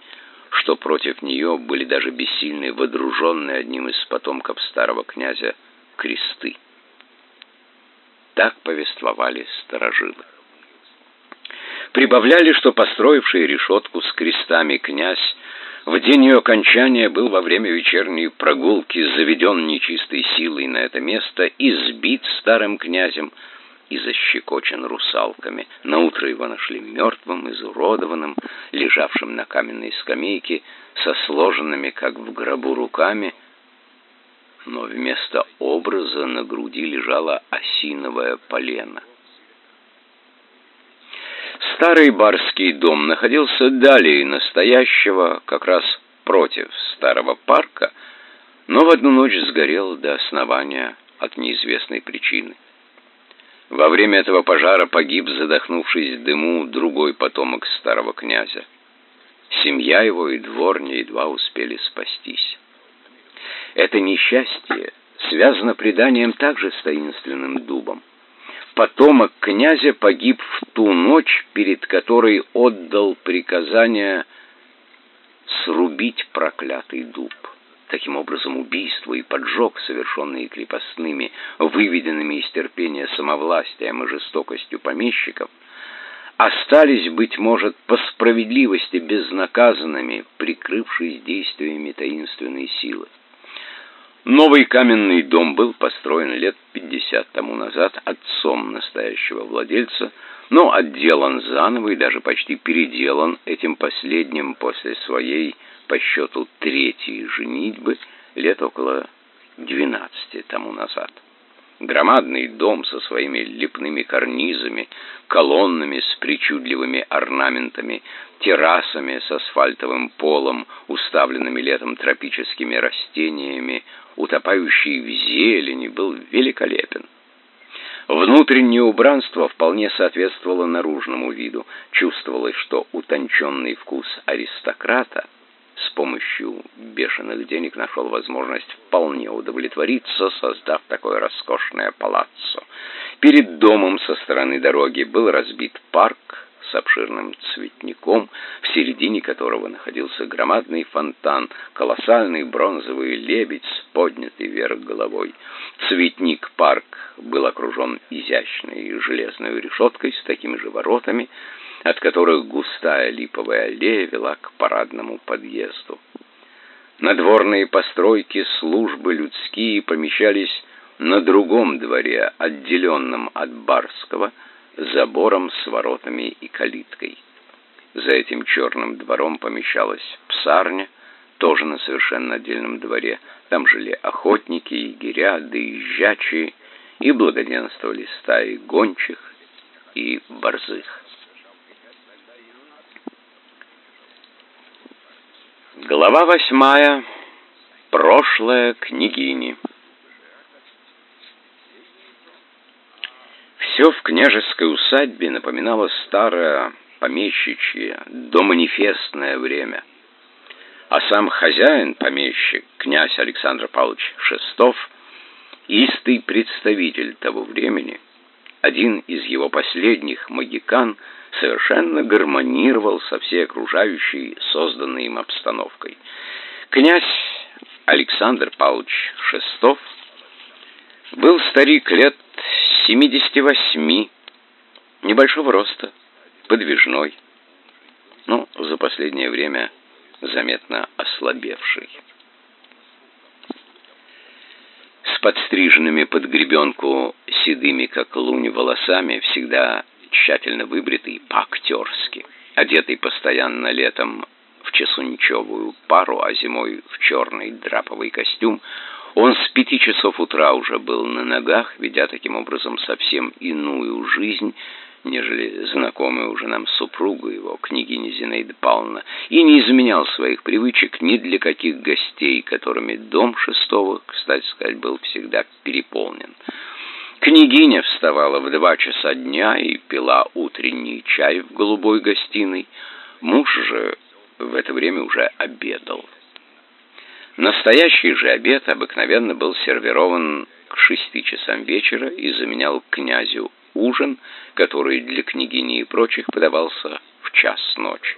что против нее были даже бессильны водруженные одним из потомков старого князя кресты. Так повествовали старожилы. Прибавляли, что построивший решетку с крестами князь в день ее окончания был во время вечерней прогулки заведен нечистой силой на это место и сбит старым князем, и защекочен русалками. Наутро его нашли мертвым, изуродованным, лежавшим на каменной скамейке, со сложенными, как в гробу, руками, но вместо образа на груди лежала осиновое полено. Старый барский дом находился далее настоящего, как раз против старого парка, но в одну ночь сгорел до основания от неизвестной причины. Во время этого пожара погиб, задохнувшись дыму, другой потомок старого князя. Семья его и дворня едва успели спастись. Это несчастье связано преданием также с таинственным дубом. Потомок князя погиб в ту ночь, перед которой отдал приказание срубить проклятый дуб. Таким образом, убийство и поджог, совершенные крепостными, выведенными из терпения самовластием и жестокостью помещиков, остались, быть может, по справедливости безнаказанными, прикрывшись действиями таинственной силы. Новый каменный дом был построен лет пятьдесят тому назад отцом настоящего владельца, но отделан заново и даже почти переделан этим последним после своей по счету третьей женитьбы лет около двенадцати тому назад. Громадный дом со своими лепными карнизами, колоннами с причудливыми орнаментами, террасами с асфальтовым полом, уставленными летом тропическими растениями, утопающий в зелени, был великолепен. Внутреннее убранство вполне соответствовало наружному виду. Чувствовалось, что утонченный вкус аристократа — с помощью бешеных денег нашел возможность вполне удовлетвориться, создав такое роскошное палаццо. Перед домом со стороны дороги был разбит парк с обширным цветником, в середине которого находился громадный фонтан, колоссальный бронзовый лебедь с поднятой вверх головой. Цветник-парк был окружен изящной железной решеткой с такими же воротами, от которых густая липовая аллея вела к парадному подъезду. Надворные постройки, службы людские помещались на другом дворе, отделенном от барского, забором с воротами и калиткой. За этим черным двором помещалась псарня, тоже на совершенно отдельном дворе. Там жили охотники, егеря, доезжачие, и благоденствовали стаи гончих и борзых. Глава восьмая. Прошлое княгини. Все в княжеской усадьбе напоминало старое помещичье, доманифестное время. А сам хозяин, помещик, князь Александр Павлович Шестов, истый представитель того времени, один из его последних магикан – совершенно гармонировал со всей окружающей, созданной им обстановкой. Князь Александр Павлович Шестов был старик лет 78, небольшого роста, подвижной, но за последнее время заметно ослабевший. С подстриженными под гребенку седыми, как лунь, волосами, всегда тщательно выбритый по-актерски, одетый постоянно летом в чесунчевую пару, а зимой в черный драповый костюм, он с пяти часов утра уже был на ногах, ведя таким образом совсем иную жизнь, нежели знакомая уже нам супруга его, княгиня Зинаида Павловна, и не изменял своих привычек ни для каких гостей, которыми дом шестого, кстати сказать, был всегда переполнен. Княгиня вставала в два часа дня и пила утренний чай в голубой гостиной. Муж же в это время уже обедал. Настоящий же обед обыкновенно был сервирован к шести часам вечера и заменял князю ужин, который для княгини и прочих подавался в час ночи.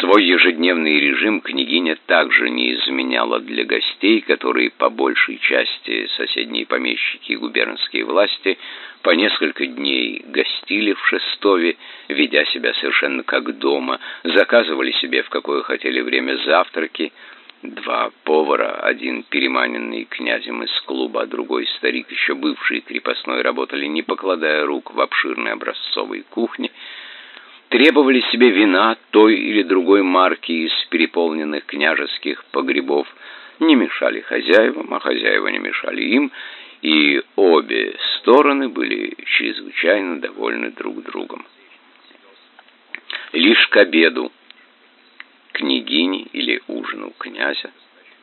Свой ежедневный режим княгиня также не изменяла для гостей, которые по большей части соседние помещики и губернские власти по несколько дней гостили в Шестове, ведя себя совершенно как дома, заказывали себе в какое хотели время завтраки, Два повара, один переманенный князем из клуба, а другой старик, еще бывший крепостной, работали, не покладая рук в обширной образцовой кухне, требовали себе вина той или другой марки из переполненных княжеских погребов, не мешали хозяевам, а хозяева не мешали им, и обе стороны были чрезвычайно довольны друг другом. Лишь к обеду княгини или ужину князя,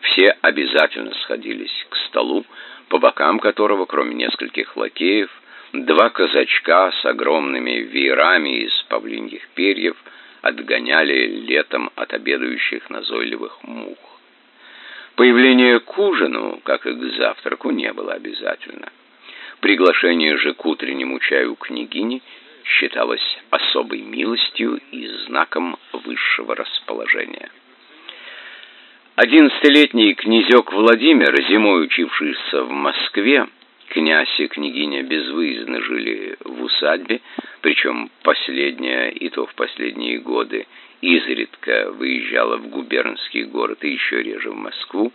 все обязательно сходились к столу, по бокам которого, кроме нескольких лакеев, два казачка с огромными веерами из павлиньих перьев отгоняли летом от обедающих назойливых мух. Появление к ужину, как и к завтраку, не было обязательно. Приглашение же к утреннему чаю княгини считалось особой милостью и знаком высшего расположения. Одиннадцатилетний князек Владимир, зимой учившийся в Москве, князь и княгиня безвыездно жили в усадьбе, причем последняя, и то в последние годы, изредка выезжала в губернский город и еще реже в Москву,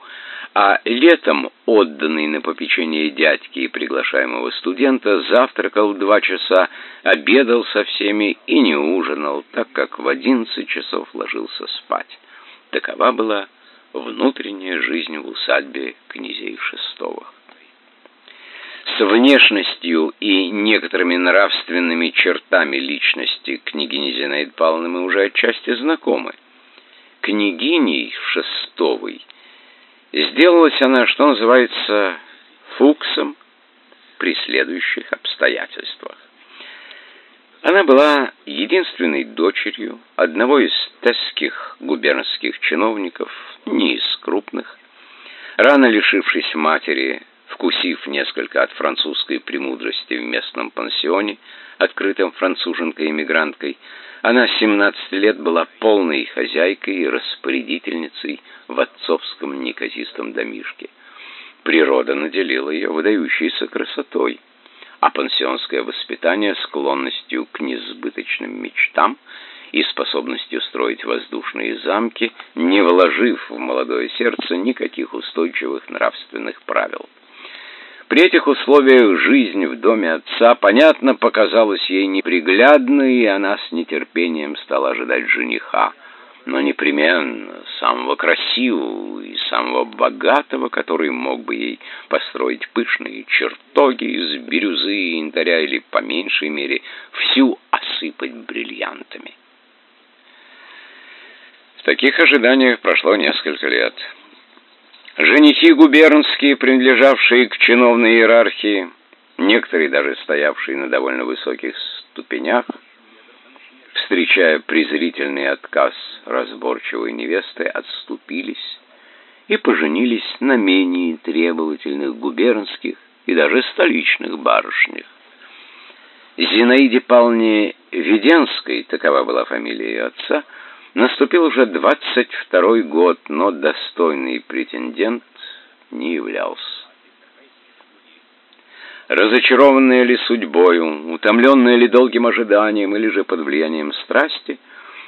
а летом, отданный на попечение дядьки и приглашаемого студента, завтракал два часа, обедал со всеми и не ужинал, так как в одиннадцать часов ложился спать. Такова была внутренняя жизнь в усадьбе князей Шестовых. С внешностью и некоторыми нравственными чертами личности княгини Зинаиды Павловны мы уже отчасти знакомы. Княгиней Шестовой сделалась она, что называется, фуксом при следующих обстоятельствах. Она была единственной дочерью одного из тесских губернских чиновников, не из крупных. Рано лишившись матери, вкусив несколько от французской премудрости в местном пансионе, открытом француженкой-эмигранткой, она 17 лет была полной хозяйкой и распорядительницей в отцовском неказистом домишке. Природа наделила ее выдающейся красотой, а пансионское воспитание склонностью к несбыточным мечтам и способностью строить воздушные замки, не вложив в молодое сердце никаких устойчивых нравственных правил. При этих условиях жизнь в доме отца, понятно, показалась ей неприглядной, и она с нетерпением стала ожидать жениха, но непременно самого красивого и самого богатого, который мог бы ей построить пышные чертоги из бирюзы и янтаря или, по меньшей мере, всю осыпать бриллиантами. В таких ожиданиях прошло несколько лет. Женихи губернские, принадлежавшие к чиновной иерархии, некоторые даже стоявшие на довольно высоких ступенях, встречая презрительный отказ разборчивой невесты, отступились и поженились на менее требовательных губернских и даже столичных барышнях. Зинаиде Павловне Веденской, такова была фамилия ее отца, Наступил уже двадцать второй год, но достойный претендент не являлся. Разочарованная ли судьбою, утомленная ли долгим ожиданием или же под влиянием страсти,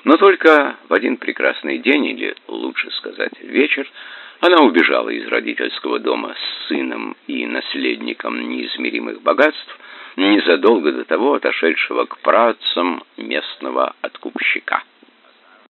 но только в один прекрасный день, или лучше сказать вечер, она убежала из родительского дома с сыном и наследником неизмеримых богатств, незадолго до того отошедшего к працам местного откупщика.